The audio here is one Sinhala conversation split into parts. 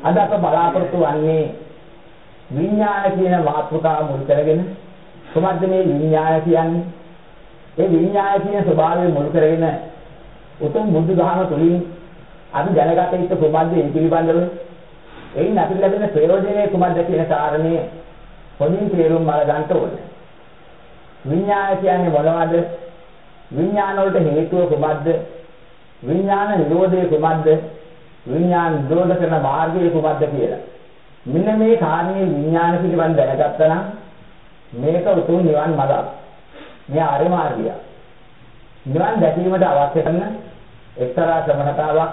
අද අප බලාපොරොත්තු වන්නේ විඥාන කියන මාතෘකාව මුල් කරගෙන කොහොමද මේ විඥාන කියන්නේ? ඒ විඥාන කියන ස්වභාවය මුල් කරගෙන උතුම් බුදු දහම තුළින් අපි දැනගත යුතු කොහොමද මේ පිළිබඳව එයින් අපිට ලැබෙන ප්‍රයෝජනය කොහොමද කියන කාරණය හොඳින් තේරුම් අරගන්න ඕනේ. විඥාන කියන්නේ මොනවද? විඥාන වලට හේතුව කොහොමද? විඥාන නිරෝධය කොහොමද? විඥාන නිරෝධ කරන මාර්ගය කොහොමද කියලා. මෙන්න මේ කාරණේ විඥාන පිළිබඳ දැනගත්තා නම් මේක උතුම් නිවන් මාර්ගය. මේ ආර්ය මාර්ගය. නිවන් දැකීමට අවශ්‍ය කරන එක්තරා ක්‍රමකතාවක්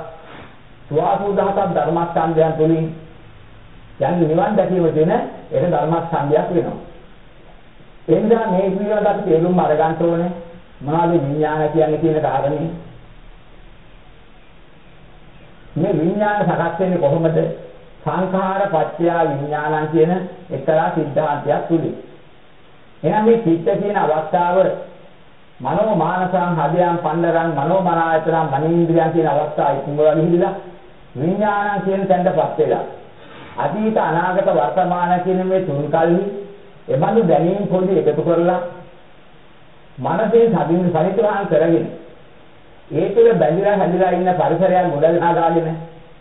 සුවාසුදහසක් ධර්මස්කන්ධයන් තුලින් යන් නිවන් දැකීම දෙන ඒක ධර්මස්කන්ධයක් වෙනවා. ඒ නිසා මේ පිළිබඳව අපි තේරුම් අරගන්න ඕනේ මොනවද විඥාන කියන්නේ කියන කාරණේ. මේ විඥාන සකස් වෙන්නේ කොහොමද? සංඛාර පත්‍ය විඥානං කියන එක්තරා සිද්ධාන්තයක් තුලින්. එහෙනම් මේ චිත්ත කියන අවස්ථාව මනෝ මානසං හදයන් පණ්ඩරං මනෝ මනායතන මනීන්ද්‍රියන් කියන අවස්ථාව ඉක්මවලා ගිහිලා විඥානං කියන තැනටපත් වෙලා අතීත අනාගත වර්තමාන කියන මේ තුන් කල්හි එබඳු දැනීම් පොඩි එකතු කරලා මනසේ සදින් සනිටුහන් කරගෙන ඒ තුළ බැඳිලා හැදිලා ඉන්න පරිසරයක් ගොඩනගාගෙන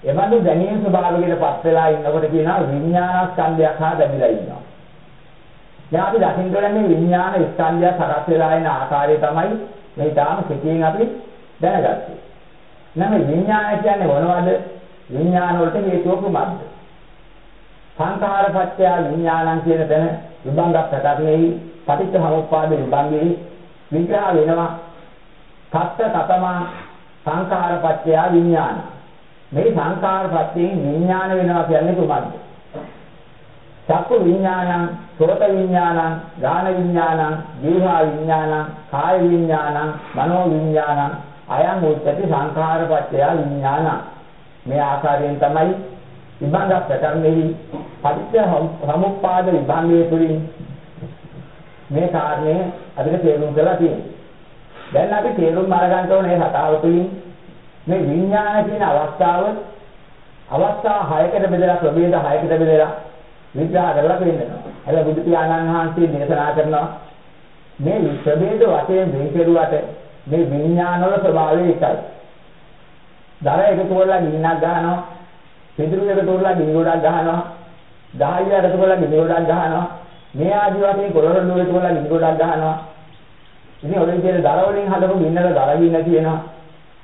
එබඳු දැනීම් ස්වභාවයකටපත් වෙලා ඉන්නකොට කියනවා විඥානස්කන්ධයක් හා බැඳිලා ඉන්නවා දැන් අපි දකින්න ඕනේ විඥාන ස්කන්ධය සකස් වෙලා ඉන ආකාරය තමයි මේ තාම සිතින් අපි දැනගත්තේ. නම් විඥාන කියන්නේ මොනවද? විඥාන වලට හේතුව කුමක්ද? සංඛාරපත්‍ය විඥානං කියන තැන විභංග ප්‍රකාශනයේ පටිච්චසමුප්පාද විභංගයේ විග්‍රහ වෙනවා. කත්ත කතමා සංඛාරපත්‍ය විඥාන. මේ සංඛාරපත්‍යයෙන් විඥාන වෙනවා කියන්නේ කුමක්ද? චක්කු විඥානං, සෝත විඥානං, ගාන විඥානං, ජීවා විඥානං, කාය විඥානං, මනෝ විඥානං, අයං උච්චති සංඛාරපත්‍ය විඥානං. මේ ආකාරයෙන් තමයි විභංග ප්‍රකරණෙහි පටිච්ච සමුප්පාද විභංගයේ තුලින් මේ කාරණය අපිට තේරුම් කරලා තියෙනවා. දැන් අපි තේරුම් අරගන්න ඕනේ හතාව තුලින් මේ විඥාන කියන අවස්ථාව අවස්ථා 6කට බෙදලා ප්‍රභේද 6කට බෙදලා විග්‍රහ කරලා පෙන්නනවා. හැබැයි බුදු පියාණන් වහන්සේ දේශනා කරනවා මේ ප්‍රභේද වශයෙන් වෙන් කෙරුවට මේ විඥාන වල ස්වභාවය එකයි. දර එකතු කරලා ගින්නක් ගන්නවා. පිටුරු එකතු කරලා ගිනි ගොඩක් ගන්නවා. දහය එකතු කරලා ගිනි ගොඩක් ගන්නවා. මේ ආදි වශයෙන් කොළරොඩු එකතු කරලා ගිනි ගොඩක් ගන්නවා. ඉතින් ඔය විදිහට දර වලින් හදපු ගින්නක දර ගින්න කියනවා.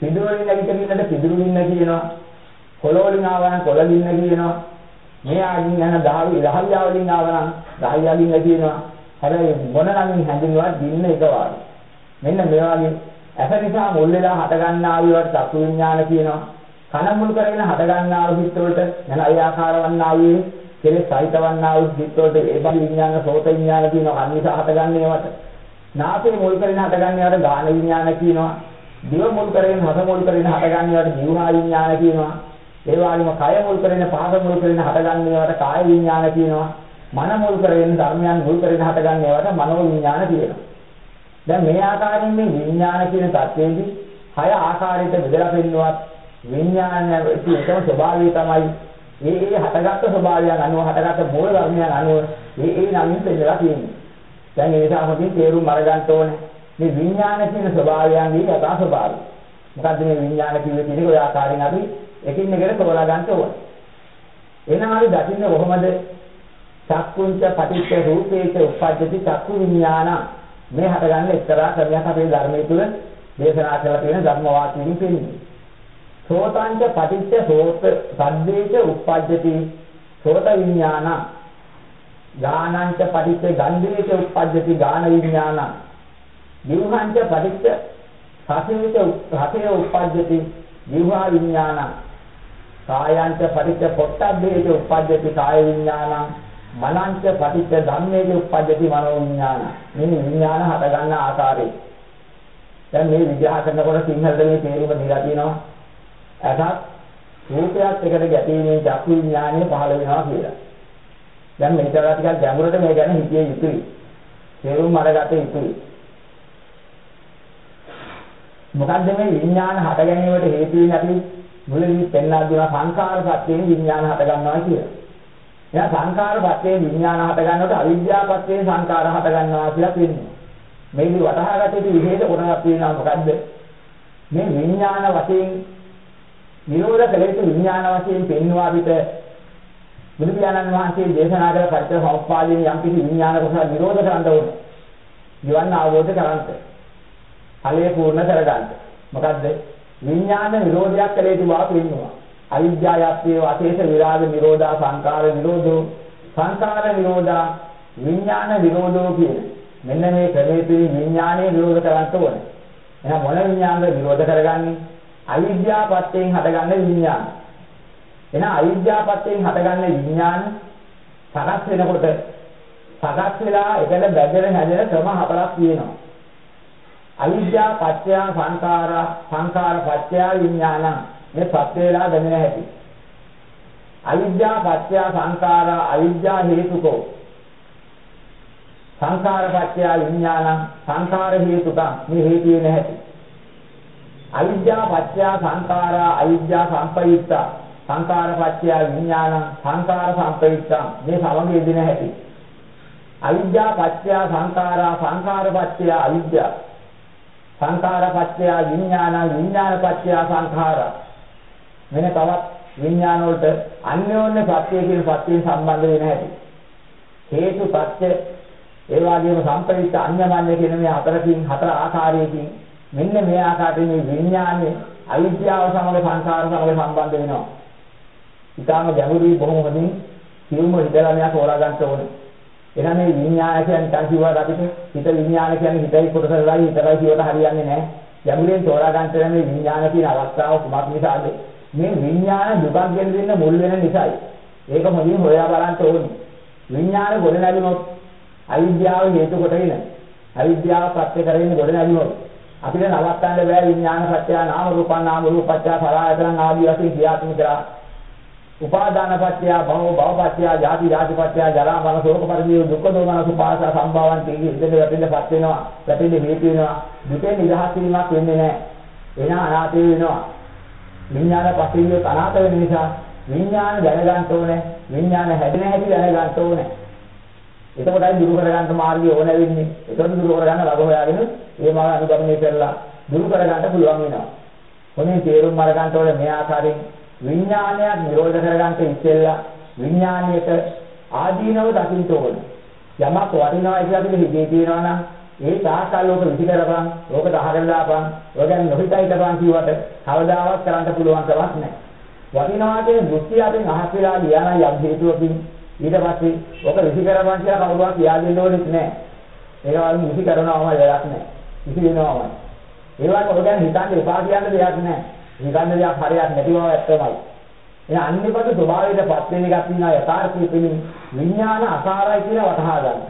පිටුරු වලින් නැගිට ගින්නට පිටුරු ගින්න කියනවා. කොළ වලින් ආවනම් කොළ ගින්න කියනවා. මේ ආගින් යන දහවි දහවියා වලින් ආවනම් දහවියාගින් ඇතිවෙනවා. හැබැයි මොන නමින් හැඳින්වුවත් දින්න එක වාගේ. මෙන්න මේ වගේ ඇස නිසා මුල් වෙලා හට ගන්නා වූවට චක්කු විඥාන කියනවා. කන මුල් කරගෙන හට ගන්නා වූ හිත් වලට යන අයාකාර වන්නා වූ කෙලෙස් සහිත වන්නා වූ හිත් වලට ඒ බඳු විඥාන සෝත විඥාන කියනවා. කන නිසා හට ගන්නේවට. නාසය මුල් කරගෙන හට ගන්නේවට ගාන විඥාන කියනවා. දිව මුල් කරගෙන හත මුල් කරගෙන හට ගන්නේවට ජීවහා විඥාන කියනවා. ඒ වගේම කය මුල් කරගෙන පාද මුල් කරගෙන හටගන්නේවට කාය විඥාන කියනවා. මන මුල් කරගෙන ධර්මයන් මුල් කරගෙන හටගන්නේවට මනෝ විඥාන කියනවා. දැන් මේ ආකාරයෙන් මේ විඥාන කියන தත්ත්වයේදී හය ආකාරයට බෙදලා පෙන්නුවත් විඥානයේ එකම ස්වභාවය තමයි ඒ ඒ හටගත්තු ස්වභාවයන් අනුව හටගත්තු මූල ධර්මයන් අනුව ඒ ඒ නමින් බෙදලා තියෙන්නේ. දැන් ඒ නිසා හොඳින් තේරුම් අරගන්න ඕනේ. මේ විඥාන කියන ස්වභාවයන්ගේ යථා ස්වභාවය. මොකද්ද මේ විඥාන කිව්වේ කියන එක ඔය ආකාරයෙන් අපි එකින් එකට තෝරා ගන්න ඕනේ. එහෙනම් අපි දකින්න කොහොමද චක්කුංච පටිච්ච රූපේච උප්පජ්ජති චක්කු විඥාන මේ හටගන්න එක්තරා ක්‍රමයක් අපේ ධර්මයේ තුල දේශනා කරලා තියෙන ධර්ම වාක්‍යයෙන් පෙන්නන්නේ. සෝතංච පටිච්ච සෝත සද්දේච උප්පජ්ජති සෝත විඥාන ගානංච පටිච්ච ගන්ධේච උප්පජ්ජති ගාන විඥාන. දිවහංච පටිච්ච රසේච රසේ උප්පජ්ජති දිවහා විඥාන. කායංච පටිච්ච පොට්ටබ්බේච උප්පජ්ජති කාය විඥානං. මනංච පටිච්ච ධම්මේච උප්පජ්ජති මනෝ විඥාන. මේ විඥාන හට ගන්න ආකාරය. දැන් මේ විග්‍රහ කරනකොට සිංහලට මේ තේරුම දීලා තියෙනවා. අසත් රූපයක් එකට ගැටීමෙන් චක්කු විඥානය පහළ වෙනවා කියලා. දැන් මේකට ටිකක් ගැඹුරට මේ ගැන හිතිය යුතුයි තේරුම් අරගත යුතුයි මොකද්ද මේ විඥාන හට ගැනීමට හේතු වෙන්නේ අපි මුලින්ම පෙන්වා දුන සංඛාර සත්‍යයෙන් විඥාන හට ගන්නවා කියලා. එයා සංඛාර සත්‍යයෙන් විඥාන හට ගන්නකොට අවිද්‍යාව සත්‍යයෙන් සංඛාර හට ගන්නවා කියලා කියනවා. මේකේ වටහා ගත යුතු විශේෂ කොටසක් තියෙනවා මොකද්ද? මේ විඥාන වශයෙන් නිරෝධ කලේතු විඥාන වශයෙන් පෙන්වා පිට බුදු පියාණන් වහන්සේ දේශනා කළ පරිත්‍යාග සමුප්පාදයේ යම් කිසි විඥාන කොටස නිරෝධ කරන්න ඕනේ. නිවන් අවබෝධ කරගන්න. ඵලය පූර්ණ කරගන්න. මොකද්ද? විඥාන නිරෝධයක් කලේ තිබා පෙන්නවා. අවිද්‍යාවත්වයේ අශේෂ විරාග නිරෝධා සංකාර නිරෝධෝ සංකාර නිරෝධා විඥාන නිරෝධෝ කියන මෙන්න මේ ක්‍රමයේ විඥානයේ නිරෝධ කරන්න ඕනේ. එහෙනම් මොන විඥානද නිරෝධ කරගන්නේ? අවිද්‍යාවපත්යෙන් හටගන්න විඥාන. එහෙනම් අවිද්‍යාවපත්යෙන් හටගන්න විඥාන සකස් වෙනකොට සකස් වෙලා එකට බැඳෙන හැදෙන ක්‍රම හතරක් තියෙනවා. අවිද්‍යා පත්‍ය සංඛාර සංඛාර පත්‍ය විඥාන මේ සත්‍ය වේලා දැනෙන හැටි. අවිද්‍යා පත්‍ය සංඛාර අවිද්‍යා හේතුකෝ සංඛාර පත්‍ය විඥාන සංඛාර හේතුක මේ හේතු වෙන හැටි. අවිද්‍යා පත්‍ය සංඛාර අවිද්‍යා සංපයුක්ත සංඛාර පත්‍ය විඥාන සංඛාර සංපයුක්ත මේ සමග යෙදෙන හැටි. අවිද්‍යා පත්‍ය සංඛාරා සංඛාර පත්‍ය අවිද්‍යා සංඛාර පත්‍ය විඥාන විඥාන පත්‍ය සංඛාර වෙන තවත් විඥාන වලට අන්‍යෝන්‍ය සත්‍ය කියන සත්‍යයෙන් සම්බන්ධ වෙන හැටි හේතු සත්‍ය ඒ වගේම සම්ප්‍රයුක්ත අඤ්ඤමඤ්ඤ කියන මේ හතරකින් හතර ආකාරයකින් මෙන්න මේ ආකාරයෙන් මේ විඥානේ අවිද්‍යාව සමග සංඛාර සමග සම්බන්ධ වෙනවා. ඊටාම ගැඹුරුයි බොහොම හොඳින් සියුම්ව හිතලා මෙයා තෝරා ගන්න ඕනේ. එහෙනම් මේ විඥාන කියන්නේ නිකන් කිව්වට අපිට හිත විඥාන කියන්නේ හිතයි කොටසලයි හිතයි කියවට හරියන්නේ නැහැ. යමුලෙන් තෝරා ගන්න මේ විඥාන කියන අවස්ථාව කුමක් නිසාද? මේ විඥාන දුකක් ගෙන දෙන්න මුල් වෙන නිසායි. ඒක මොදින් හොයා බලන්න ඕනේ. විඥාන ගොඩ නැගුණොත් අවිද්‍යාව හේතු කොටගෙන අවිද්‍යාව ප්‍රත්‍ය කරගෙන ගොඩ නැගුණොත් අපිට නවත්තන්න බෑ විඥාන සත්‍ය නාම රූපං නාම රූපච්ඡ සලආයතන ආදී වශයෙන් ක්‍රියාත්මක කරා උපාදාන පත්‍ය භව භව පත්‍ය ජාති ජාති පත්‍ය ජරා මරණ ශෝක පරිදේ දුක්ඛ දෝමන සුපාස සම්භවයන් තේකි ඉඳලා වැටෙන්නපත් වෙනවා. වැටෙන්න හේතු වෙනවා. දුකෙන් නිදහස් වීමක් වෙන්නේ නැහැ. එන අනාථ වෙනවා. විඥාන පස්සේ අනාථ වෙන නිසා විඥාන දැනගන්න ඕනේ. විඥාන හැදෙන හැටි දැනගන්න ඕනේ. එතකොටයි දුරු කරගන්න මාර්ගය ඕන වෙන්නේ. එතකොට දුරු කරගන්න ළඟ හොයාගෙන ඒ මාර්ග අනුගමනය කරලා දුරු කරගන්න පුළුවන් වෙනවා. කොනේ තේරුම් අරගන්න ඕනේ මේ ආකාරයෙන්? විඥානයක් නිරෝධ කරගන්න ඉස්සෙල්ලා විඥානයට ආදීනව දකින්න ඕන. යමක් වටිනවා කියලා අපි හිතේ තියෙනවා නම් ඒ තාකල් ලෝක විසි කරපන්, ලෝක දහගෙන දාපන්, ඔයගන් නොහිතයි කරපන් කියවට කවදාවත් කරන්න පුළුවන් කමක් නැහැ. වටිනවා කියන දෘෂ්ටි අපෙන් අහස් වෙලා ගියා නම් යම් හේතුවකින් ඊට පස්සේ ඔක විසි කරපන් කියලා කවුරුවත් කියා දෙන්න ඕනෙත් නැහැ. ඒක වගේ විසි කරනවම වැඩක් නැහැ. විසි වෙනවමයි. ඒ වගේ ඔයගන් හිතන්න එපා කියන්න දෙයක් නැහැ. හිතන්න දෙයක් හරියක් නැති බව ඇත්තමයි. එහෙනම් අනිත්‍යපද ස්වභාවයටපත් වෙන එකක් තියෙනවා යථාර්ථයේ පෙනෙන විඥාන අසාරයි කියලා වටහා ගන්න.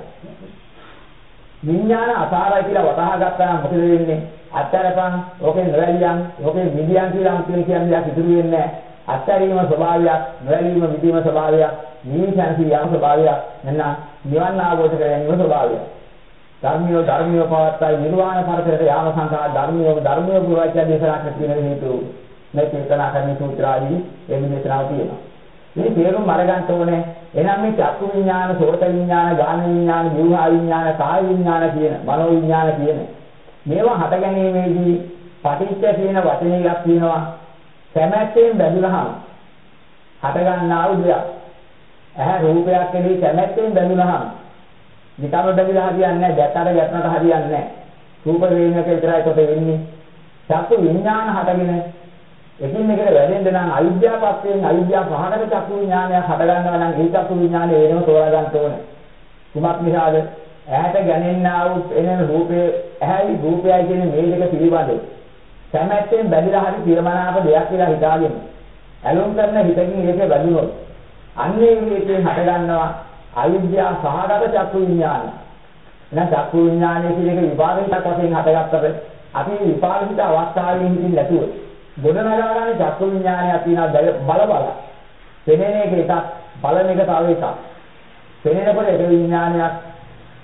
විඥාන අසාරයි කියලා වටහා ගත්තා නම් මොකද වෙන්නේ? අත්තරපන්, ඕකේ නොවැළියන්, ඕකේ විදියන් කියලා අමුතුවෙන් කියන්නේ දෙයක් ඉතුරු වෙන්නේ නැහැ. අත්තරීම ස්වභාවයක්, නොවැළීම විදීම ස්වභාවයක්, නිවිසන්සි යාම ස්වභාවයක්, නැත්නම් නිවන් අවබෝධ කර ගැනීම ස්වභාවයක්. ධර්මිය ධර්මිය පවත්තයි නිර්වාණ පරතරයට යාම සංඛා ධර්මිය ධර්මිය පුරාචාර්ය දේශනා කරන හේතු මේ චේතනා කරන සූත්‍රාදී එමි දේශනාව තියෙනවා. මේ තේරුම් අරගන්න ඕනේ. එහෙනම් මේ චක්කු විඥාන, සෝත විඥාන, ගාන විඥාන, ජීවහා විඥාන, කාය විඥාන කියන, මනෝ විඥාන කියන මේවා හට ගැනීමේදී පටිච්ච කියන වචනයක් තියෙනවා. කැමැත්තෙන් බැඳුනහම හට ගන්නා වූ දෙයක්. ඇහැ රූපයක් කෙරෙහි කැමැත්තෙන් බැඳුනහම නිකම්ම බැඳිලා හරියන්නේ නැහැ. දැක්කට ගැටනට හරියන්නේ නැහැ. රූප වේනක විතරයි කොට වෙන්නේ. චක්කු විඥාන හටගෙන එකින් එකට වැඩෙන්න නම් අවිද්‍යාවපත්යෙන් අවිද්‍යාව පහකට චක්කු විඥානය හට ගන්නවා නම් ඒ චක්කු විඥානය වෙනම තෝරා ගන්න ඕනේ. කුමක් නිසාද? ඇහැට ගැනෙන්නා වූ එනන රූපේ ඇහැයි රූපයයි කියන මේ දෙක පිළිබඳව කැමැත්තෙන් බැඳිලා හරි පිරමනාප දෙයක් කියලා හිතාගෙන ඇලුම් කරන හිතකින් ඒක බැඳුනොත් අන්නේ විදිහට හට ගන්නවා අවිද්‍යාව සහගත චක්කු විඥානය. එහෙනම් චක්කු විඥානය කියන එක විපාදිතක් වශයෙන් හටගත්තට අපි විපාදිත අවස්ථාවේ හිතින් නැතුව ගොඩනගාගන්නේ චක්කු විඥානය තියෙන බල බල. පෙනෙන එක එකක් බලන එක තව එකක්. පෙනෙනකොට ඒක විඥානයක්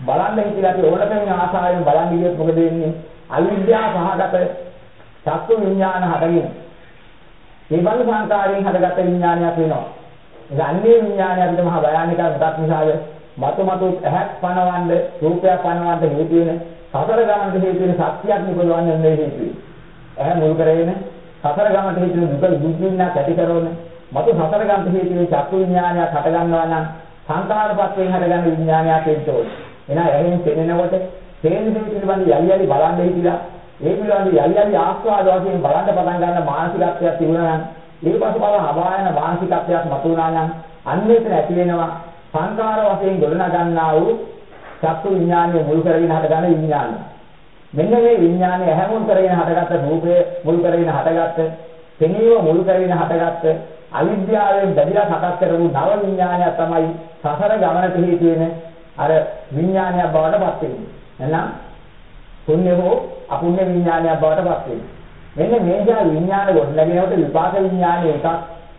බලන්න හිතලා අපි ඕන කෙනෙක් ආසාවෙන් බලන් ගියොත් මොකද වෙන්නේ? අවිද්‍යාව සහගත චක්කු විඥාන හටගෙන මේ බඳු සංකාරයෙන් හටගත්ත විඥානයක් වෙනවා. ඒක අන්නේ විඥානය අපිට මහා භයානක මොකක් නිසාද? මතු මතු ඇහක් පනවන්න, රූපයක් පනවන්න හේතු වෙන සතර ගමන්ට හේතු වෙන සත්‍යයක් නිපදවන්නේ මේ හේතු වෙන. ඇහැ මුල් කරගෙන සතර ගමන්ට හේතු වෙන දුක දුක්ඛින්න ඇති කරන මතු සතර ගමන්ට හේතු වෙන චක්කු විඥානයක් හට ගන්නවා නම් සංකාරපත්යෙන් හටගන්න විඥානයක් එන්න ඕනේ. එහෙනම් ඇහෙන් පෙනෙනකොට තේන දේ පිළිබඳ යලි යලි බලන්න හිතිලා ඒ පිළිබඳ යලි යලි ආස්වාද වශයෙන් බලන්න පටන් ගන්න මානසිකත්වයක් තිබුණා නම් ඊට පස්සේ බලන අභායන මානසිකත්වයක් මතුවනා නම් අන්න එතන ඇති වෙනවා සංකාර වශයෙන් ගොඩනගා ගන්නා වූ චක්කු විඥානය මුල් කරගෙන හටගන්න විඥානය. මෙන්න මේ විඥානය ඇහැ මුල් කරගෙන හටගත්ත රූපය මුල් කරගෙන හටගත්ත පෙනීම මුල් කරගෙන හටගත්ත අවිද්‍යාවෙන් බැඳලා සකස් කරපු නව විඥානය තමයි සසර ගමනට හේතු වෙන අර විඥානයක් බවට පත් වෙන්නේ. එහෙනම් පුණ්‍ය හෝ අපුණ්‍ය විඥානයක් බවට පත් වෙන්නේ. මෙන්න මේ ජා විඥාන ගොඩනගෙනකොට විපාක විඥානය එකක්.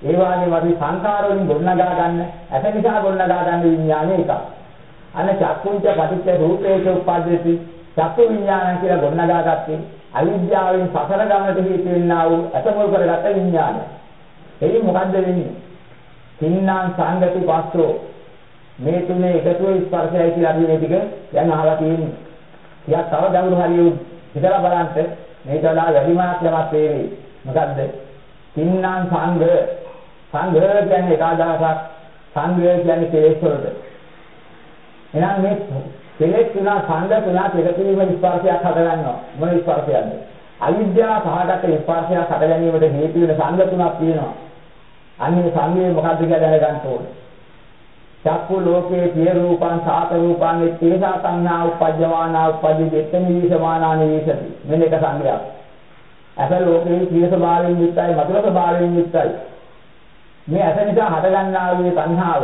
ඒ වගේම අපි සංකාර වලින් ගොඩනගා ගන්න ඇස නිසා ගොඩනගා ගන්න විඥානය එකක්. අන්න චක්කුංච පටිච්ච රූපේච උප්පද්දති. චක්කු විඥානය කියලා ගොඩනගා ගත්තේ අවිද්‍යාවෙන් සසර ගමනට හේතු වෙන්නා වූ අතමොල් කරගත්ත විඥානය. එයි මොකද්ද වෙන්නේ? තින්නාං සංගති පස්සෝ. මේ තුනේ එකතුව ස්පර්ශයයි කියලා අපි මේ ටික දැන් අහලා තියෙන්නේ. ටිකක් තව ගැඹුරු හරිය හිතලා බලන්න. මේක වඩා වැඩිමනක් යමක් වේවි. මොකද්ද? තින්නම් සංඝ සංඝ කියන්නේ එක අදහසක් සංඝ කියන්නේ කෙලෙස් වලට. එහෙනම් මේ කෙලෙස් තුන සංඝ තුන එකතු වීම ස්පර්ශයක් හදගන්නවා. මොන ස්පර්ශයක්ද? අවිද්‍යාව සහගත ස්පර්ශයක් හද ගැනීමට හේතු වෙන සංඝ තුනක් තියෙනවා. අන්නේ සංඝයේ මොකද්ද කියලා දැනගන්න ඕනේ. චක්කු ලෝකේ පිය රූපං සාත රූපං තේසා සංඥා උපජ්ජමානා උපජ්ජෙත් නිවිසමානා නිවිසති. මෙන්න එක සංගයක්. අස ලෝකේ පිය ස්වභාවයෙන් යුක්තයි මధుර ස්වභාවයෙන් යුක්තයි. මේ අස නිසා හටගන්නා වූ සංහාව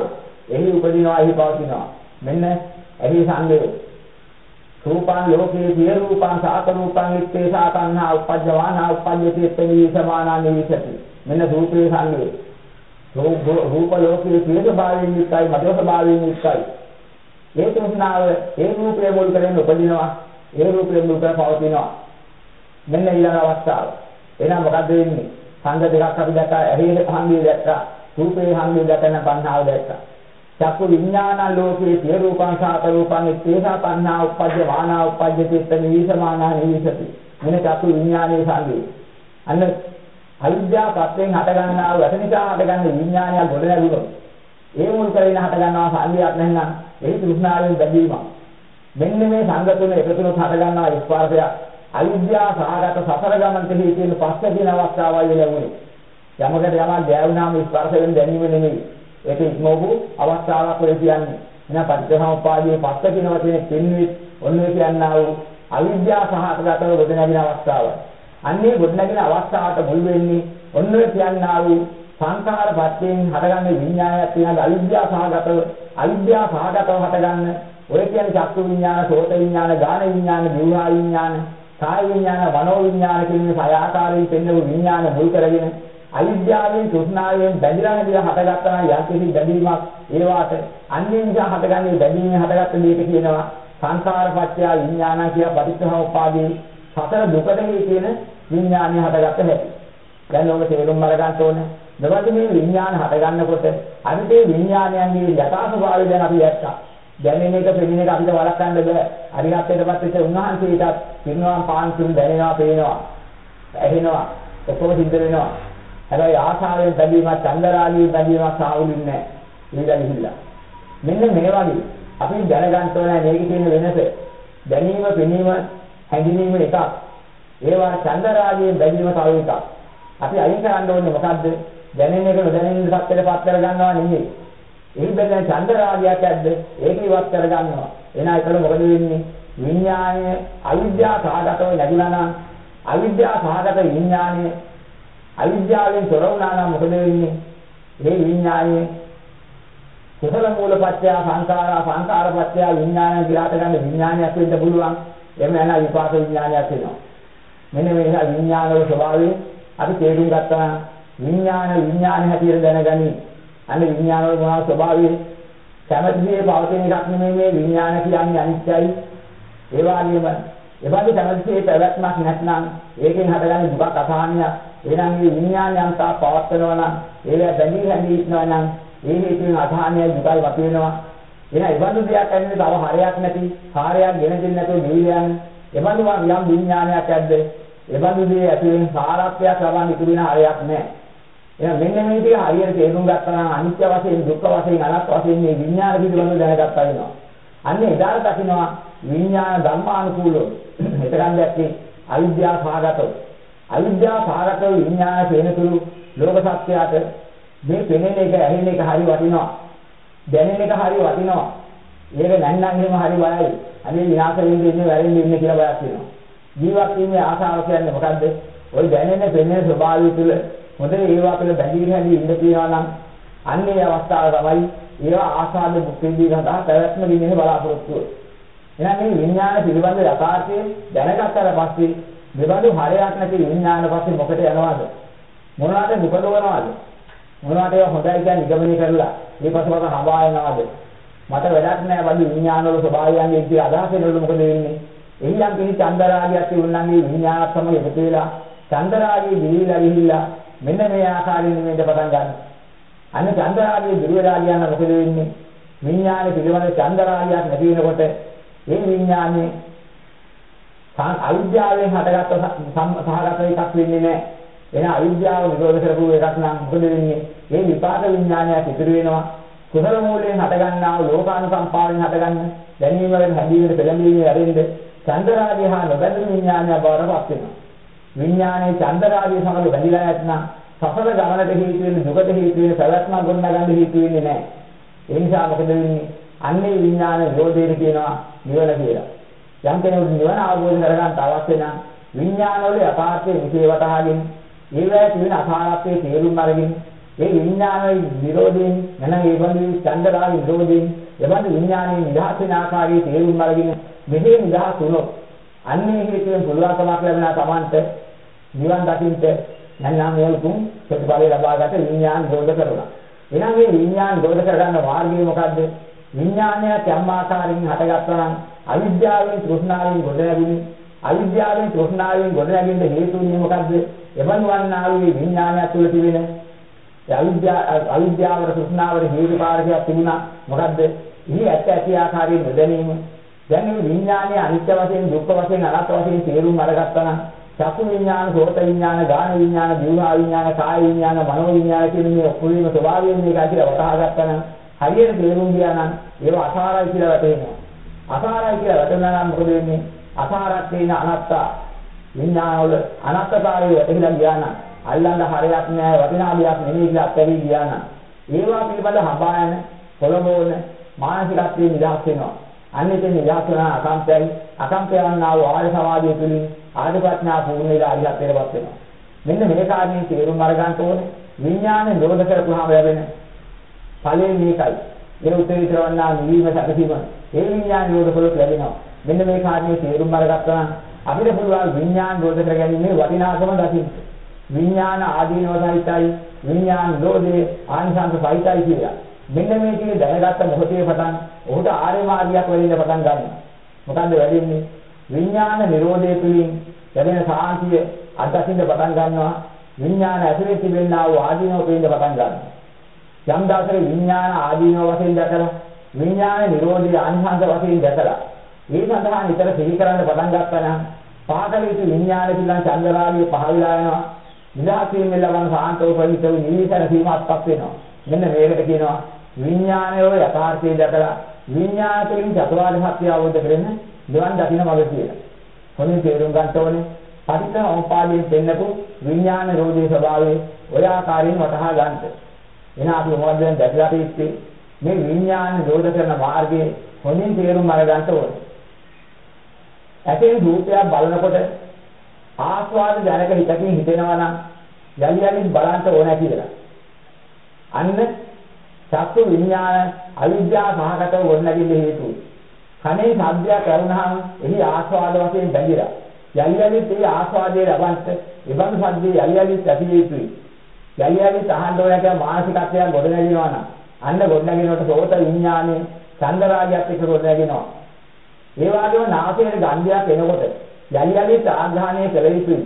එහි උපදිනවා එහි පවතිනවා. මෙන්න එහි සංගේ රූපං ලෝකේ පිය රූපං සාත රූපං තේසා සංඥා උපජ්ජමානා උපජ්ජෙත් නිවිසමානා නිවිසති. මෙන්න රූපේ සංගේ රූප ලෝකයේ සිය ස්වභාවයෙන් යුක්තයි මධ්‍ය ස්වභාවයෙන් යුක්තයි. ඒ තෘෂ්ණාව ඒ රූපය මුල් කරගෙන උපදිනවා. ඒ රූපය මුල් කර පවතිනවා. මෙන්න ඊළඟ අවස්ථාව. එහෙනම් මොකද වෙන්නේ? සංග දෙකක් අපි දැක්කා. ඇහි හංගිය දැක්කා. රූපේ හංගිය දැකන පන්නාව දැක්කා. චක්කු විඥාන ලෝකේ සිය රූපං සාත රූපං ඉත්තේසා පන්නා උපජ්ජ වානා උපජ්ජති ඉත්ත නිවිසමානා නිවිසති. මෙන්න චක්කු විඥානයේ සංගේ. අන්න අවිද්‍යාව පස්යෙන් හට ගන්නා වූ ඇත නිසා හටගන්න විඥානයක් ගොඩ නැගුණොත් ඒ මුල් කරගෙන හට ගන්නවා සංගයක් නැත්නම් එහි තෘෂ්ණාවෙන් බැඳීමක්. මෙන්න මේ සංග තුන එකතුනොත් හට ගන්නා ස්පර්ශය. අවිද්‍යාව සහගත සසර ගමන් කෙරෙහි තියෙන පස්ස දින අවස්ථාවයි ලැබුණේ යමකට යමක් ගෑවුනාම ස්පර්ශයෙන් දැනීම නෙමෙයි. ඒක ඉක්මවපු අවස්ථාවක් වෙයි කියන්නේ. එහෙනම් පටිච්චසමුප්පාදයේ පස්ස කියන වචනේ දෙන්නේ ඔන්නේ කියන්නා වූ අවිද්‍යාව සහගතව ගොඩ නැගින අවස්ථාවයි. අන්නේ ගොඩනැගෙන අවස්ථාවට මුල් වෙන්නේ ඔන්න කියන්නා වූ සංඛාර පත්‍යයෙන් හටගන්න විඥානයක් තියෙන අවිද්‍යාව සහගතව අවිද්‍යාව සහගතව හටගන්න. ඔය කියන්නේ චක්කු විඥාන, සෝත විඥාන, ගාන විඥාන, දිවහා විඥාන, කාය විඥාන, මනෝ විඥාන කියන මේ ආකාරයෙන් පෙන්වපු විඥාන මුල් කරගෙන අවිද්‍යාවෙන් තෘෂ්ණාවෙන් බැඳලා හැදිලා හටගත්තා නම් යම්කිසි බැඳීමක් ඒවාට අන්‍යයන් නිසා හටගන්නේ බැඳීමෙන් හටගත්ත දෙයක කියනවා සංඛාර පත්‍ය විඥාන කියලා පටිච්චසමුප්පාදේ සතර දුකට හේතුන විඥානය හටගත්ත හැටි. දැන් ඔබ තේරුම් අරගන්න ඕනේ. මෙවැනි මේ විඥාන හටගන්නකොට අනිතේ විඥානයන්ගේ යථා ස්වභාවය දැන් අපි දැක්කා. දැනෙන එක පෙනෙන එක අපිට වළක්වන්න බෑ. අරිහත්ත්වයටපත් වෙච්ච උන්වහන්සේටත් පිරිනවම් පාන් තුන් දැනෙනවා, පේනවා, ඇහෙනවා, ඔක්කොම සිද්ධ වෙනවා. හැබැයි ආශාවෙන් බැඳීමක්, චන්දරාගයෙන් බැඳීමක් සාවුලින්නේ නැහැ. ඊළඟිහිල්ලා. මෙන්න මේ වගේ අපි දැනගන්න ඕනේ මේකේ තියෙන වෙනස. දැනීම, පෙනීම, හැඟීම එකක්. ඒවා චන්දරාගයෙන් බැඳීම තව එකක්. අපි අයින් කරන්න ඕනේ මොකද්ද? දැනෙන එක නොදැනෙන සත්‍යයට පත් කර ගන්නවා නෙමෙයි. එහි බැඳෙන චන්දරාගයක් ඇද්ද? ඒක ඉවත් කර ගන්නවා. එහෙනම් ඒකල මොකද වෙන්නේ? විඥානය අවිද්‍යාව සහගතව නැගුණා නම් අවිද්‍යාව සහගත විඥානය අවිද්‍යාවෙන් තොර වුණා නම් මොකද වෙන්නේ? මේ විඥානය කුසල මූලපත්‍ය සංඛාරා සංඛාරපත්‍ය විඥානය දිහාට ගන්න විඥානයක් වෙන්න පුළුවන්. එහෙම නැත්නම් විපාක විඥානයක් වෙනවා. මෙන්න මේ නිසා විඥානවල ස්වභාවය අපි තේරුම් ගත්තා විඥාන විඥාන හැටියට දැනගනි. අනේ විඥානවල මොනවා ස්වභාවය? කැමැතිසේ පවතින එකක් නෙමෙයි මේ විඥාන කියන්නේ අනිත්‍යයි. ඒ වගේම එබඳු කැමැතිසේ පැවැත්මක් නැත්නම් ඒකෙන් හටගන්නේ දුකක් අසහනයක්. එහෙනම් මේ විඥානය අන්තා පවත්වනවා නම් ඒවා බැඳී හැඳී ඉන්නවා නම් ඒ හේතුවෙන් අධානය දුකයි වපේනවා. එහෙනම් ඉබඳු දෙයක් ඇන්නේ තව හරයක් නැති, හරයක් ගෙන දෙන්නේ නැතුව නිවිලයන්. එබඳු යම් විඥානයක් ඇද්ද? එබඳු දේ ඇතුලෙන් සාරත්වයක් ලබන්න ඉතුරු වෙන හරයක් නැහැ. එහෙනම් මෙන්න මේ ටික හරියට තේරුම් ගත්තා නම් අනිත්‍ය වශයෙන්, දුක්ඛ වශයෙන්, අනාත්ම වශයෙන් මේ විඥාන පිළිබඳව දැනගත්තා වෙනවා. අන්න එදාට දකින්නවා විඥාන ධර්මානුකූලව. එතකන් දැක්කේ අවිද්‍යාව සහගතව. අවිද්‍යාව සහගතව විඥාන තේනතුරු ලෝක සත්‍යයට මේ පෙනෙන එක ඇහෙන එක හරි වටිනවා. දැනෙන එක හරි වටිනවා. ඒක නැන්නම් එහෙම හරි බයයි. අනේ විනාශ වෙන්නේ ඉන්නේ වැරෙන්නේ ඉන්නේ කියලා බයක් වෙනවා. ජීවත් වීමේ ආසාව කියන්නේ මොකද්ද? ওই දැනෙන පෙනෙන ස්වභාවය තුළ හොඳ ඒවා තුළ බැඳී හැදී ඉන්න තියනවා නම් අන්නේ අවස්ථාව තමයි ඒවා ආසාද මුක්තිදී සඳහා පැවැත්ම දිනේ බලාපොරොත්තු වෙන්නේ. එහෙනම් මේ විඥාන පිළිබඳ යථාර්ථය දැනගත්තාට පස්සේ මෙබඳු හරයක් නැති විඥාන පස්සේ මොකට යනවද? මොනවාට දුකදවනවද? මොනවාට ඒවා හොඳයි කියලා නිගමනය කරලා මේ පසුපස හඹා යනවද? මට වැඩක් නැහැ වගේ විඥාන වල ස්වභාවයන්ගේ ඉති අදහස් වෙනවලු මොකද වෙන්නේ? එහි යම් කිසි චන්දරාගයක් තිබුණා නම් මේ විඥානත් සමග එකතු වෙලා චන්දරාගයේ දිවිලා ගිහිල්ලා මෙන්න මේ ආකාරයෙන් මේක පටන් ගන්නවා. අන්න චන්දරාගයේ දිවිලා ගියන මොකද වෙන්නේ? විඥානේ පිළිබඳ චන්දරාගයක් නැති වෙනකොට මේ විඥානේ අවිද්‍යාවෙන් හටගත්ත සහගත එකක් වෙන්නේ නැහැ. එන අවිද්‍යාව නිරෝධ කරපු එකක් නම් මොකද වෙන්නේ? මේ විපාක විඥානයක් ඉතුරු වෙනවා. කුසල මූලයෙන් හටගන්නා වූ ලෝකානුකම්පාවෙන් හටගන්න දැනීම වලින් හැදීමේ පෙළඹීමේ ඇරෙන්න චන්දරාගය හා නොබැඳුණු විඥානය බවටපත් වෙනවා. විඥානයේ චන්දරාගය සමග බැඳිලා නැත්නම් සසල ගමනට හේතු වෙන දුකට හේතු වෙන පැවැත්ම ගොඩනගන්න හේතු වෙන්නේ නැහැ. ඒ නිසා මොකද වෙන්නේ? අන්නේ විඥාන නිරෝධයට කියනවා නිවන කියලා. යම් කෙනෙකුට නිවන අවබෝධ කරගන්න අවශ්‍ය නම් විඥානවල යථාර්ථයේ විශේෂ වටහාගෙන ඒවැය තියෙන අසාරත්වයේ තේරුම් අරගෙන මේ විඥානයේ විරෝධයෙන් නැත්නම් ඒ බඳු චන්දරාගේ විරෝධයෙන් එබඳු විඥානයේ නිදහස් වෙන ආකාරයේ තේරුම් අරගෙන මෙහි නිදහස් වුණොත් අන්නේ හේතුවෙන් පුළුවන්කමක් ලැබෙනා Tamanට නිවන් දකින්න නැත්නම් මේ උතුම් ප්‍රතිඵලය ලබාගත විඥාන නිරෝධ කරනවා. එහෙනම් මේ විඥාන නිරෝධ කරගන්න මාර්ගය මොකද්ද? විඥානය යම් ආකාරයෙන් හටගත්තා නම් අවිද්‍යාවෙන් තෘෂ්ණාවෙන් ගොඩනැගිනි අවිද්‍යාවෙන් තෘෂ්ණාවෙන් ගොඩනැගෙන්න හේතු වෙන්නේ මොකද්ද? එවන් වන්නා වූ විඥානය තුළ තිබෙන අවිද්‍යාව අවිද්‍යාවර තෘෂ්ණාවර හේතුකාරකයක් තිබුණා. මොකද්ද? ඉහි ඇත්ත ඇති ආකාරයෙන් නොදැනීම. දැන් මේ විඥානය අනිත්‍ය වශයෙන් දුක්ඛ වශයෙන් අනාත්ම වශයෙන් තේරුම් අරගත්තා නම් චක්කු විඥාන, සෝත විඥාන, ගාන විඥාන, දිවහා විඥාන, කාය විඥාන, මනෝ විඥාන කියන මේ ඔක්කොම ස්වභාවයෙන් මේක කියලා වටහා ගත්තා නම් හරියට තේරුම් ගියා නම් ඒව අසාරයි කියලා වැටහෙනවා. අසාරයි කියලා වැටුණා නම් මොකද වෙන්නේ? අසාරක් තියෙන අනාත්තා විඥානවල අනාත්තාවය වැටහිලා ගියා නම් අල්ලන්න හරයක් නෑ වටිනා දෙයක් නෙමෙයි කියලා අත්හැරී ගියා නම් ඒවා පිළිබඳ හඹායන පොළඹවන මානසිකත්වයේ නිදහස් වෙනවා. අන්න එතන නිදහස් වෙන අකම්පයයි අකම්පයන්නා වූ ආර්ය සමාධිය තුළින් ආර්ය ප්‍රඥා පූර්ණ වෙලා අරිහත්ත්වයටපත් වෙනවා. මෙන්න මේ කාරණේ තේරුම් අරගන්න ඕනේ. විඥානය නිරෝධ කරපුවාම ලැබෙන ඵලෙ මේකයි. ඒ උත්තරීතර වන්නා නිවීම සැකසීම ඒ විඥාන නිරෝධ කළොත් ලැබෙනවා. මෙන්න මේ කාරණේ තේරුම් අරගත්තා නම් අපිට පුළුවන් විඥාන නිරෝධ කර ගැනීමේ වටිනාකම දකින්න. විඥාන ආදීනව සහිතයි විඥාන නිරෝධේ ආනිසංස සහිතයි කියලා. මෙන්න මේ ටික දැනගත්ත මොහොතේ පටන් ඔහුට ආර්ය මාර්ගයක් වෙලින්න පටන් ගන්නවා. මොකන්ද වෙන්නේ? විඥාන නිරෝධය තුලින් ලැබෙන සාන්තිය අත්දකින්න පටන් ගන්නවා. විඥාන ඇතුලේ තිබෙනා වූ ආදීනව පේන්න පටන් ගන්නවා. යම් දවසක විඥාන ආදීනව වශයෙන් දැකලා විඥාන නිරෝධී අනිහංස වශයෙන් දැකලා ඒ සඳහා නිතර සිහි කරන්න පටන් ගත්තා නම් පහකලිත විඥාන පිළිබඳ චන්දරාගය පහවිලා යනවා නිදාසයෙන් ලබන සාන්තෝ පරිතව නිවිසන සීමාත්පත් වෙනවා මෙන්න මේකට කියනවා විඥානයේ යථාර්ථය දැකලා විඥානයෙන් චතුරාර්ය සත්‍ය අවබෝධ කරගෙන නිවන් දකින්න මඟ කියලා. කොහොමද තේරුම් ගන්න ඕනේ? පටිච්ච සමුප්පාදයෙන් දෙන්නපු විඥාන රෝධයේ ස්වභාවය ඔය ආකාරයෙන් වටහා ගන්නට. එන අපි මොකද දැන් දැකලා තියෙන්නේ මේ විඥාන නිරෝධ කරන මාර්ගයේ හොඳින් තේරුම් අරගන්න ඕනේ. ඇතෙන් රූපයක් බලනකොට ආස්වාද ජනක හිතකින් හිතෙනවා නම් යලි යලිත් බලන්න ඕනේ කියලා. අන්න චක්කු විඥාන අවිද්‍යාව සහගතව ගොඩනැගෙන්න හේතුයි. කනේ ශබ්දයක් ඇරුණාම එහි ආස්වාද වශයෙන් බැඳිලා. යලි යලිත් ඒ ආස්වාදයේ ලබන්ට ඉබඳු ශබ්දේ යලි යලිත් ඇති යුතුයි. යලි යලිත් අහන්න ඕන කියලා මානසිකත්වයක් ගොඩනැගෙනවා නම් අන්න ගොඩනැගෙනකොට සෝත විඥානේ චන්දරාගයත් එක්ක ගොඩනැගෙනවා. ඒ වගේම නාසයේ ගන්ධයක් එනකොට යලි යලිත් ආග්‍රහණය කළ යුතුයි.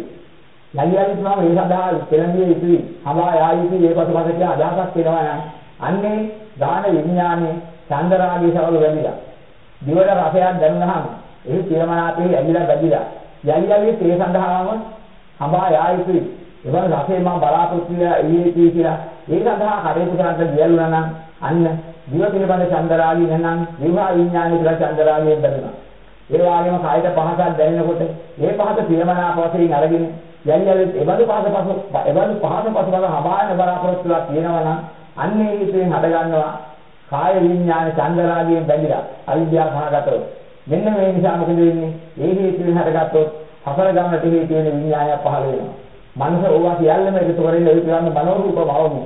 යලි යලිත් මම මේ සඳහා පෙළඹිය යුතුයි. හඹා යා යුතුයි ඒ පසුපස කියලා අදහසක් වෙනවා නම් අන්නේ දාන විඥානේ චන්දරාගයේ සවල වැඩිලා. දිවට රසයක් දැනුනහම ඒ පියමනාපේ ඇලිලා බැඳිලා. යලි යලිත් ඒ සඳහාම හඹා යා යුතුයි. එවන් රසේ මම බලාපොරොත්තු වෙලා එළියේ කියලා ඒ සඳහා කටයුතු කරන්න ගියලුනා නම් අන්න දිව පිළිබඳ චන්දරාගය නැත්නම් විවාහ විඥානය කියලා චන්දරාගයෙන් බැඳෙනවා. ඒ වගේම කායික පහසක් දැනෙනකොට ඒ පහස පියමනාප වශයෙන් අරගෙන යල්යලෙත් එබඳු පහස පසු එබඳු පහස පසු බල හබාන බලාපොරොත්තුලා තියෙනවා නම් අන්නේ හිතෙන් හද ගන්නවා කාය විඥාන චන්දරාගයෙන් බැඳිලා අවිද්‍යාව සහගතව. මෙන්න මේ නිසා මොකද වෙන්නේ? ඒ හේතුවෙන් හටගත්තොත් හතර ගමනට හේතු වෙන විඥානය පහළ වෙනවා. මනස ඕවා සියල්ලම එකතු කරගෙන ඒ පිළිබඳ මනෝ රූප භවමු.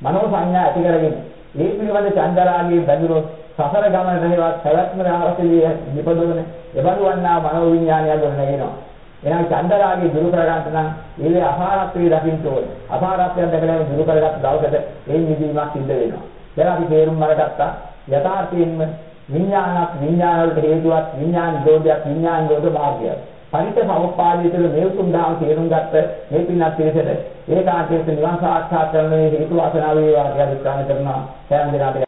මනෝ සංඥා ඇති කරගෙන මේ පිළිබඳ චන්දරාගයේ බැඳුනොත් සසර ගමනට හේවත් පැවැත්ම රාශියේ නිපදවන එබඳු වන්නා මනෝ විඥානය ගොඩ නැගෙනවා. එහෙනම් චන්දරාගය දුරු කරගන්න නම් ඒවේ අසාරත්වයේ දකින්න ඕනේ. අසාරත්වයෙන් දැකලා දුරු කරගත්ත දවසට ඒ නිදීමක් සිද්ධ වෙනවා. දැන් අපි තේරුම් අරගත්තා යථාර්ථයෙන්ම විඥානක් විඥාන වලට හේතුවක් විඥාන නිරෝධයක් විඥාන නිරෝධ මාර්ගයක්. පරිත්‍ය සමුප්පාදයේ තුළ මේ උතුම් දාම තේරුම් ගත්ත මේ පින්නත් පිළිසෙට ඒකාන්තයෙන් නිවන් සාක්ෂාත් කරන හේතු වාසනාව වේවා කියලා අධිෂ්ඨාන කරනවා. සෑම දිනකට